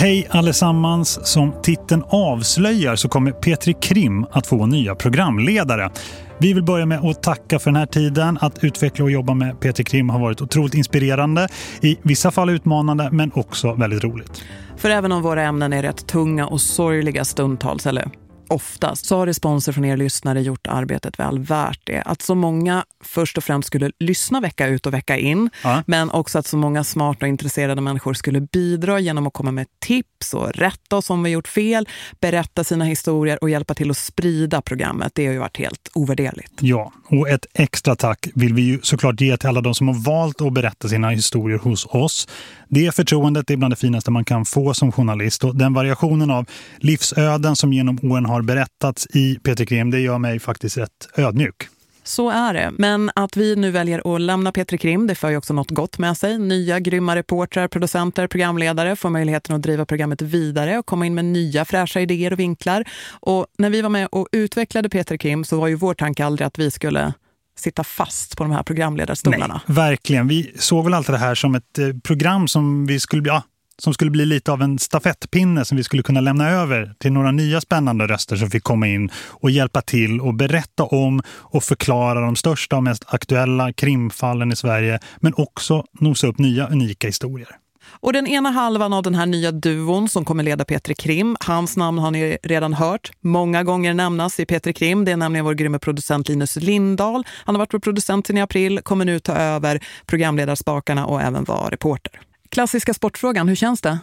Hej allesammans! Som titeln avslöjar så kommer Petri Krim att få nya programledare. Vi vill börja med att tacka för den här tiden. Att utveckla och jobba med Petri Krim har varit otroligt inspirerande. I vissa fall utmanande men också väldigt roligt. För även om våra ämnen är rätt tunga och sorgliga stundtals, eller oftast så har responser från er lyssnare gjort arbetet väl värt det. Att så många först och främst skulle lyssna vecka ut och vecka in, ja. men också att så många smarta och intresserade människor skulle bidra genom att komma med tips och rätta oss om vi gjort fel, berätta sina historier och hjälpa till att sprida programmet. Det har ju varit helt ovärderligt. Ja, och ett extra tack vill vi ju såklart ge till alla de som har valt att berätta sina historier hos oss. Det förtroendet är bland det finaste man kan få som journalist och den variationen av livsöden som genom åren har berättats i Peter Krim, det gör mig faktiskt rätt ödmjuk. Så är det. Men att vi nu väljer att lämna Petri Krim, det för ju också något gott med sig. Nya grymma reportrar, producenter, programledare får möjligheten att driva programmet vidare och komma in med nya fräscha idéer och vinklar. Och när vi var med och utvecklade Petri Krim så var ju vår tanke aldrig att vi skulle sitta fast på de här programledarstolarna. Nej, verkligen. Vi såg väl alltid det här som ett eh, program som vi skulle bli, ja, som skulle bli lite av en stafettpinne som vi skulle kunna lämna över till några nya spännande röster som fick komma in och hjälpa till och berätta om och förklara de största och mest aktuella krimfallen i Sverige men också nosa upp nya unika historier. Och den ena halvan av den här nya duon som kommer leda Petri Krim, hans namn har ni redan hört många gånger nämnas i Petri Krim. Det är nämligen vår grymme producent Linus Lindahl. Han har varit vår producent i april, kommer nu ta över programledarspakarna och även vara reporter. Klassiska sportfrågan, hur känns det?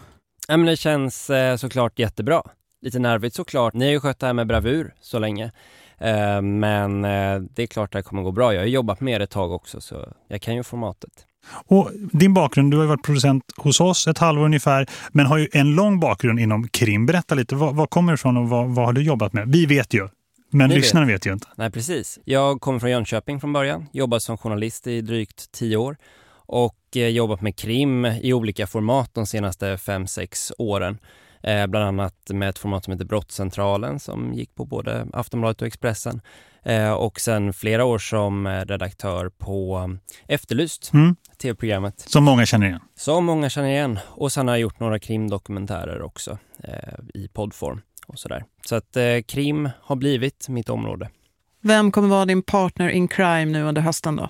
Ja, men det känns eh, såklart jättebra. Lite nervigt såklart. Ni har ju skött det här med bravur så länge. Eh, men eh, det är klart att det kommer gå bra. Jag har jobbat med det ett tag också så jag kan ju formatet. Och din bakgrund, du har ju varit producent hos oss ett halvår ungefär, men har ju en lång bakgrund inom krim. Berätta lite, vad, vad kommer du ifrån och vad, vad, har du jobbat med? Vi vet ju, men Ni lyssnarna vet. vet ju inte. Nej, precis. Jag kommer från Jönköping från början, jobbat som journalist i drygt tio år och eh, jobbat med krim i olika format de senaste fem sex åren. Eh, bland annat med ett format som heter Brottscentralen som gick på både Aftonbladet och Expressen. Eh, och sen flera år som redaktör på Efterlyst, mm. tv-programmet. Som många känner igen. Som många känner igen. Och sen har jag gjort några krimdokumentärer också eh, i poddform och sådär. Så att krim har blivit mitt område. Vem kommer vara din partner in crime nu under hösten då?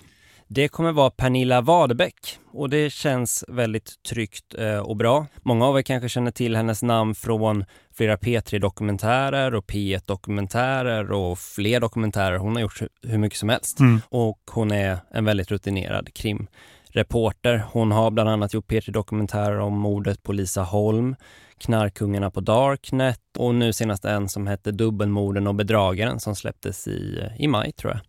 Det kommer vara Pernilla Wadebäck och det känns väldigt tryggt eh, och bra. Många av er kanske känner till hennes namn från flera P3-dokumentärer och P1-dokumentärer och fler dokumentärer. Hon har gjort hur mycket som helst mm. och hon är en väldigt rutinerad krimreporter. Hon har bland annat gjort P3-dokumentärer om mordet på Lisa Holm, Knarkungarna på Darknet och nu senast en som hette Dubbelmorden och bedragaren som släpptes i, i maj tror jag.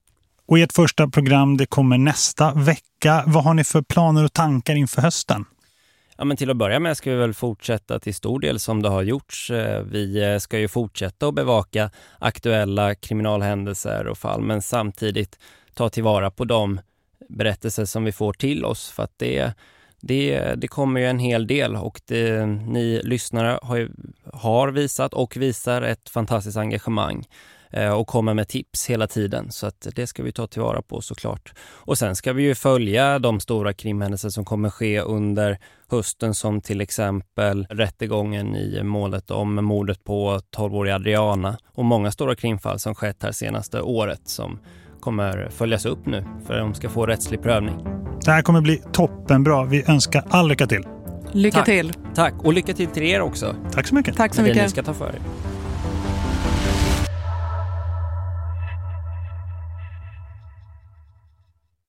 Och ert första program det kommer nästa vecka. Vad har ni för planer och tankar inför hösten? Ja, men till att börja med ska vi väl fortsätta till stor del som det har gjorts. Eh, vi eh, ska ju fortsätta att bevaka aktuella kriminalhändelser och fall men samtidigt ta tillvara på de berättelser som vi får till oss för att det, det, det kommer ju en hel del och det, ni lyssnare har, har visat och visar ett fantastiskt engagemang. Eh, och kommer med tips hela tiden. Så att det ska vi ta tillvara på såklart. Och sen ska vi ju följa de stora krimhändelser som kommer ske under hösten som till exempel rättegången i målet om mordet på 12-åriga Adriana och många stora krimfall som skett här senaste året som kommer följas upp nu för att de ska få rättslig prövning. Det här kommer bli toppenbra. Vi önskar all lycka till. Lycka Tack. till. Tack och lycka till till er också. Tack så mycket. Tack så mycket. Det ni ska ta för er.